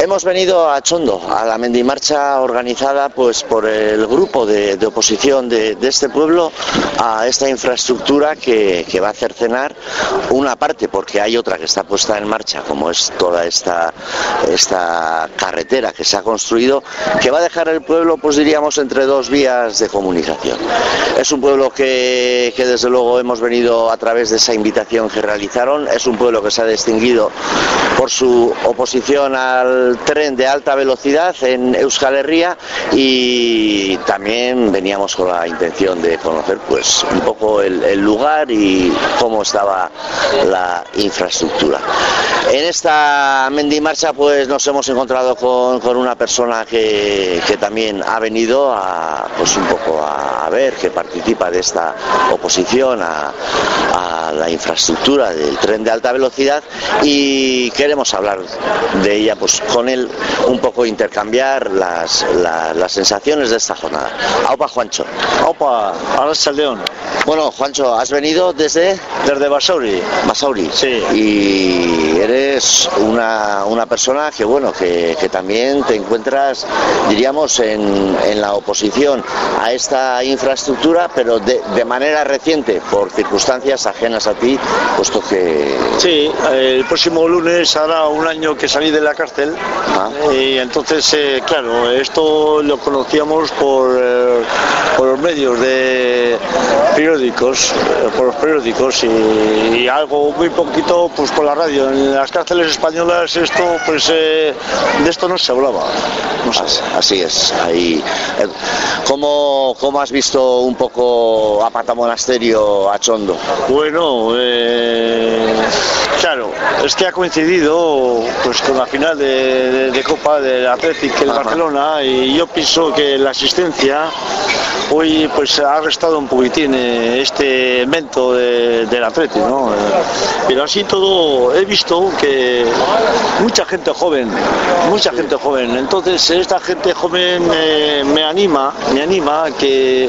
Hemos venido a Chondo, a la Mendimarcha organizada pues por el grupo de, oposición de, este pueblo a esta infraestructura que, va a cercenar una parte, porque hay otra que está puesta en marcha, como es toda esta, esta carretera que se ha construido, que va a dejar el pueblo, pues diríamos, entre dos vías de comunicación. Es un pueblo que, que desde luego hemos venido a través de esa invitación que realizaron, es un pueblo que se ha distinguido por su oposición al tren de alta velocidad en Euskal Herria y también veníamos con la intención de conocer pues un poco el, lugar y cómo estaba la infraestructura. En esta Mendimarcha pues nos hemos encontrado con, una persona que, también ha venido a pues un poco a, ver que participa de esta oposición a, a la infraestructura del tren de alta velocidad y queremos hablar de ella pues con él un poco intercambiar las, las sensaciones de esta jornada. Aupa Juancho. Aupa, el León. Bueno, Juancho, ¿has venido desde? Desde Basauri. Basauri. Sí. Y eres una, una persona que, bueno, que, que, también te encuentras, diríamos, en, en, la oposición a esta infraestructura, pero de, de manera reciente, por circunstancias ajenas a ti, puesto que... Sí, el próximo lunes hará un año que salí de la cárcel ah. y entonces, eh, claro, esto lo conocíamos por, eh, por los medios de periódicos, eh, por los periódicos y, algo muy poquito pues por la radio. En las cárceles españolas esto pues de esto no se hablaba. Así es. Ahí, ¿cómo, ¿Cómo has visto un poco a Patamonasterio a Chondo? Bueno, es que ha coincidido pues con la final de, Copa del Atlético el Barcelona y yo pienso que la asistencia hoy pues ha restado un poquitín eh, este evento del Atlético, ¿no? Pero así todo he visto que mucha gente joven, mucha gente joven, entonces esta gente joven eh, me anima, me anima que,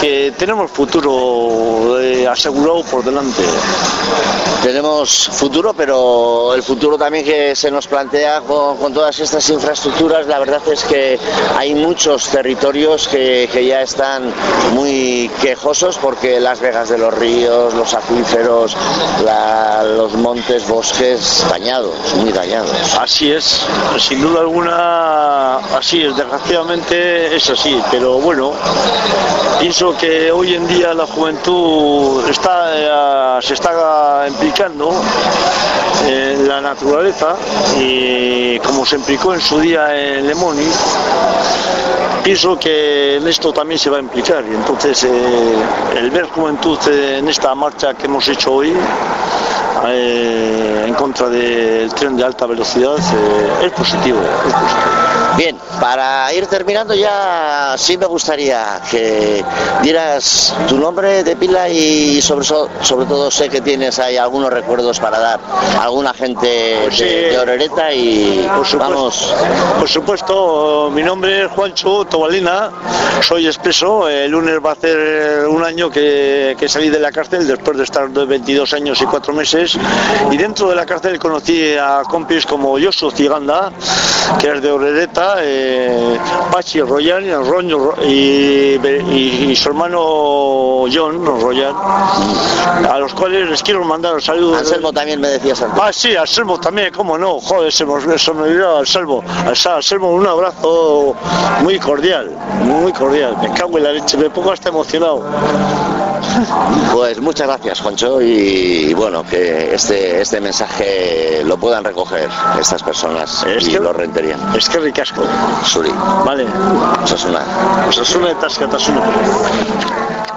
que tenemos futuro eh, asegurado por delante. Tenemos futuro, pero el futuro también que se nos plantea con, todas estas infraestructuras, la verdad es que hay muchos territorios que, ya están muy quejosos porque las vegas de los ríos, los acuíferos, los montes, bosques dañados, muy dañados. Así es, sin duda alguna, así es, desgraciadamente es así, pero bueno, pienso que hoy en día la juventud está, eh, se está implicando en la naturaleza y como se implicó en su día en Lemoni, pienso que en esto también se va a implicar y entonces eh, el ver juventud en esta marcha que hemos hecho hoy eh, en contra del tren de alta velocidad es positivo, es positivo. Bien, para ir terminando ya sí me gustaría que dieras tu nombre de pila y sobre, sobre todo sé que tienes ahí algunos recuerdos para dar a alguna gente pues de, Orereta y por supuesto, vamos. Por supuesto, mi nombre es Juancho Tobalina, soy expreso, el lunes va a ser un año que, salí de la cárcel después de estar de 22 años y 4 meses y dentro de la cárcel conocí a compis como Josu Ciganda, que es de Orereta eh, Pachi Royan y, y, su hermano John Royan, a los cuales les quiero mandar un saludo. Anselmo también me decías antes. Ah, sí, Anselmo también, cómo no, joder, se me, olvidó Anselmo. Anselmo, un abrazo muy cordial, muy cordial. Me cago en la leche, me pongo hasta emocionado. Pues muchas gracias, Juancho, y, bueno, que este, este mensaje lo puedan recoger estas personas y lo renterían. Es que ricasco. Suri. Vale. Osasuna. Osasuna eta askatasuna.